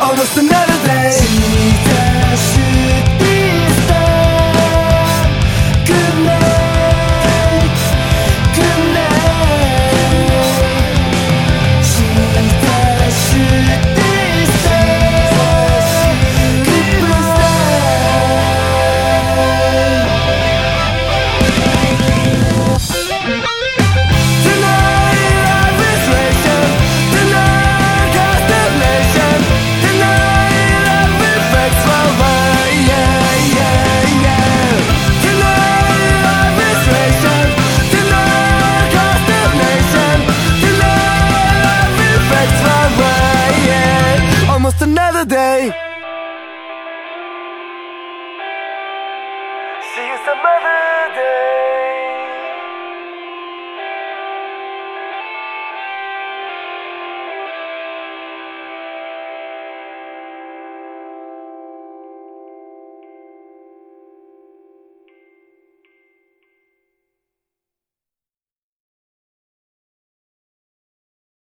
Almost another day. day. See you some other day.